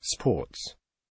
Sports.